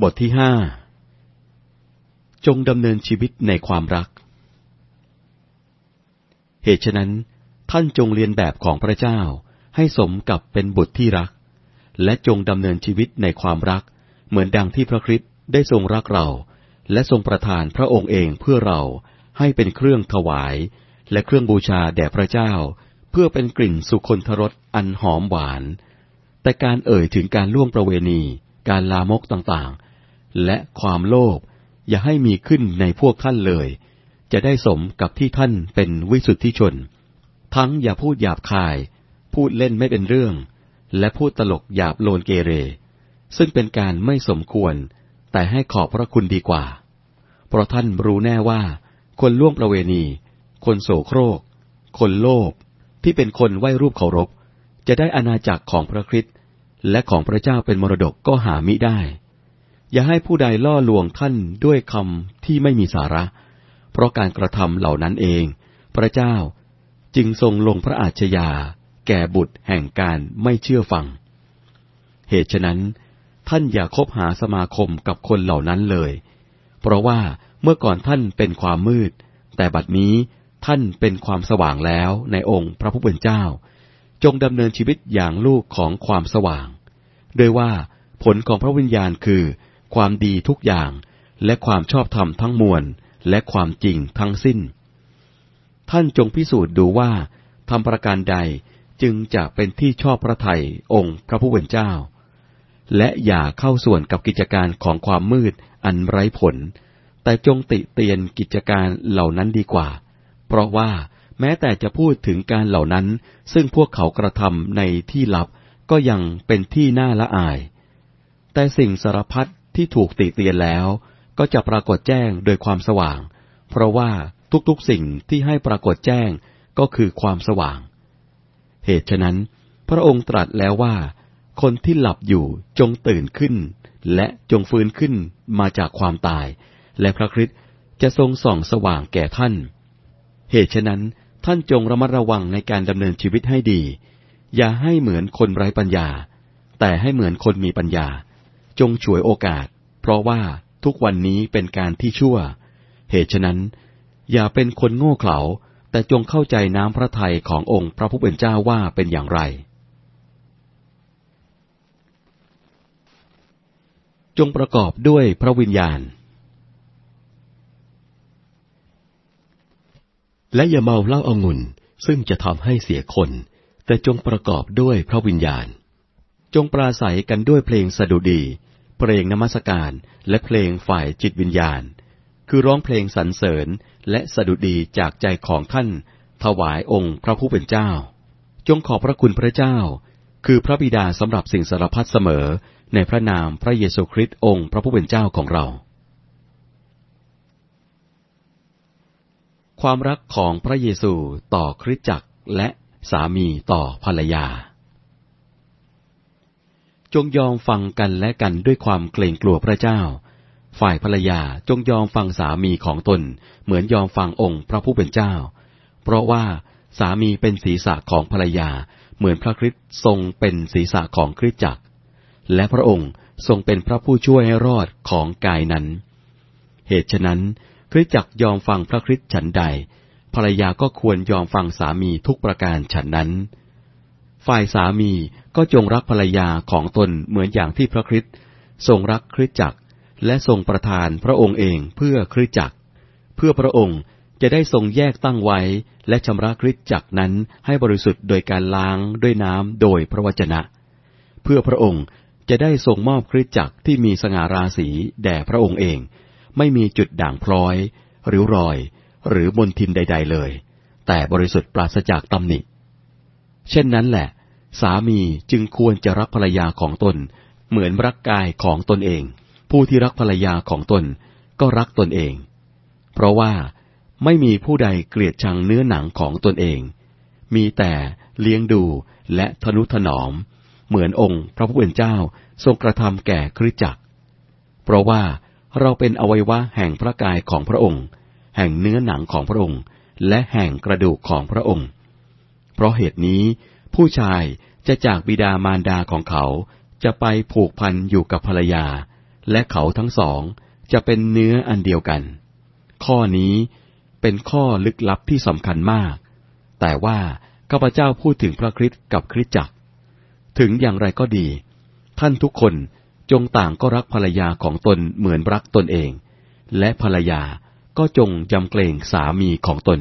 บทที่ห้าจงดำเนินชีวิตในความรัก เหตุฉะนั้น ท่านจงเรียนแบบของพระเจ้าให้สมกับเป็นบุตรที่รัก และจงดำเนินชีวิตในความรัก เหมือนดังที่พระคริสต์ได้ทรงรักเรา และทรงประทานพระองค์เองเพื่อเราให้เป็นเครื่องถวาย และเครื่องบูชาแด่พระเจ้า เพื่อเป็นกลิ่นสุคนทรสอันหอมหวาน แต่การเอ่ยถึงการล่วงประเวณี การลามกต่างๆ และความโลภอย่าให้มีขึ้นในพวกท่านเลย จะได้สมกับที่ท่านเป็นวิสุทธิชน ทั้งอย่าพูดหยาบคาย พูดเล่นไม่เป็นเรื่อง และพูดตลกหยาบโลนเกเร ซึ่งเป็นการไม่สมควร แต่ให้ขอบพระคุณดีกว่า เพราะท่านรู้แน่ว่า คนล่วงประเวณี คนโสโครก คนโลภที่เป็นคนไหว้รูปเคารพ จะได้อาณาจักรของพระคริสต์ และของพระเจ้าเป็นมรดกก็หามิได้ อย่าให้ผู้ใดล่อลวงท่านด้วยคำที่ไม่มีสาระ เพราะการกระทำเหล่านั้นเอง พระเจ้าจึงทรงลงพระอาชญาแก่บุตรแห่งการไม่เชื่อฟัง เหตุฉะนั้น ท่านอย่าคบหาสมาคมกับคนเหล่านั้นเลย เพราะว่าเมื่อก่อนท่านเป็นความมืด แต่บัดนี้ท่านเป็นความสว่างแล้วในองค์พระผู้เป็นเจ้า จงดำเนินชีวิตอย่างลูกของความสว่างโดยว่าผลของพระวิญญาณคือ ความดีทุกอย่างและความชอบธรรมทั้งมวลและความจริงทั้งสิ้น ท่านจงพิสูจน์ดูว่าทำประการใดจึงจะเป็นที่ชอบพระทัยองค์พระผู้เป็นเจ้า และอย่าเข้าส่วนกับกิจการของความมืดอันไร้ผล แต่จงติเตียนกิจการเหล่านั้นดีกว่า เพราะว่า แม้แต่จะพูดถึงการเหล่านั้น ซึ่งพวกเขากระทำในที่ลับก็ยังเป็นที่น่าละอาย แต่สิ่งสารพัดที่ถูกติเตียนแล้ว ก็จะปรากฏแจ้งโดยความสว่าง เพราะว่าทุกๆสิ่งที่ให้ปรากฏแจ้งก็คือความสว่าง เหตุฉะนั้น พระองค์ตรัสแล้วว่า คนที่หลับอยู่จงตื่นขึ้น และจงฟื้นขึ้นมาจากความตาย และพระคริสต์จะทรงส่องสว่างแก่ท่าน เหตุฉะนั้น ท่านจงระมัดระวังในการดำเนินชีวิตให้ดี อย่าให้เหมือนคนไร้ปัญญา แต่ให้เหมือนคนมีปัญญา จงฉวยโอกาส เพราะว่าทุกวันนี้เป็นการที่ชั่ว เหตุฉะนั้น อย่าเป็นคนโง่เขลาแต่จงเข้าใจน้ำพระทัยขององค์พระผู้เป็นเจ้าว่าเป็นอย่างไร จงประกอบด้วยพระวิญญาณ และอย่าเมาเหล้าอางุ่นซึ่งจะทำให้เสียคน แต่จงประกอบด้วยพระวิญญาณ จงปราศัยกันด้วยเพลงสดุดี เพลงนมัสการและเพลงฝ่ายจิตวิญญาณ คือร้องเพลงสรรเสริญและสดุดีจากใจของท่าน ถวายองค์พระผู้เป็นเจ้า จงขอบพระคุณพระเจ้า คือพระบิดาสำหรับสิ่งสารพัดเสมอในพระนามพระเยซูคริสต์องค์พระผู้เป็นเจ้าของเรา ความรักของพระเยซูต่อคริสตจักรและสามีต่อภรรยา จงยอมฟังกันและกันด้วยความเกรงกลัวพระเจ้า ฝ่ายภรรยาจงยอมฟังสามีของตน เหมือนยอมฟังองค์พระผู้เป็นเจ้า เพราะว่าสามีเป็นศีรษะของภรรยา เหมือนพระคริสต์ทรงเป็นศีรษะของคริสตจักร และพระองค์ทรงเป็นพระผู้ช่วยให้รอดของกายนั้น เหตุฉะนั้น คริสจักยอมฟังพระคริสต์ฉันใด ภรรยาก็ควรยอมฟังสามีทุกประการฉันนั้น ฝ่ายสามีก็จงรักภรรยาของตนเหมือนอย่างที่พระคริสต์ทรงรักคริสจักและทรงประทานพระองค์เองเพื่อคริสจักเพื่อพระองค์จะได้ทรงแยกตั้งไว้ และชำระคริสจักนั้นให้บริสุทธิ์โดยการล้างด้วยน้ำโดยพระวจนะ เพื่อพระองค์จะได้ทรงมอบคริสจักที่มีสง่าราศีแด่พระองค์เอง ไม่มีจุดด่างพร้อยริ้วรอย หรือมนทินใด ๆเลย แต่บริสุทธิ์ปราศจากตำหนิ เช่นนั้นแหละ สามีจึงควรจะรักภรรยาของตน เหมือนรักกายของตนเอง ผู้ที่รักภรรยาของตนก็รักตนเอง เพราะว่าไม่มีผู้ใดเกลียดชังเนื้อหนังของตนเอง มีแต่เลี้ยงดูและทนุถนอม เหมือนองค์พระผู้เป็นเจ้าทรงกระทำแก่คริสจักร เพราะว่า เราเป็นอวัยวะแห่งพระกายของพระองค์ แห่งเนื้อหนังของพระองค์ และแห่งกระดูกของพระองค์ เพราะเหตุนี้ผู้ชายจะจากบิดามารดาของเขาจะไปผูกพันอยู่กับภรรยา และเขาทั้งสองจะเป็นเนื้ออันเดียวกัน ข้อนี้เป็นข้อลึกลับที่สำคัญมาก แต่ว่าข้าพเจ้าพูดถึงพระคริสต์กับคริสตจักร ถึงอย่างไรก็ดี ท่านทุกคน จงต่างก็รักภรรยาของตนเหมือนรักตนเอง และภรรยาก็จงจำเกรงสามีของตน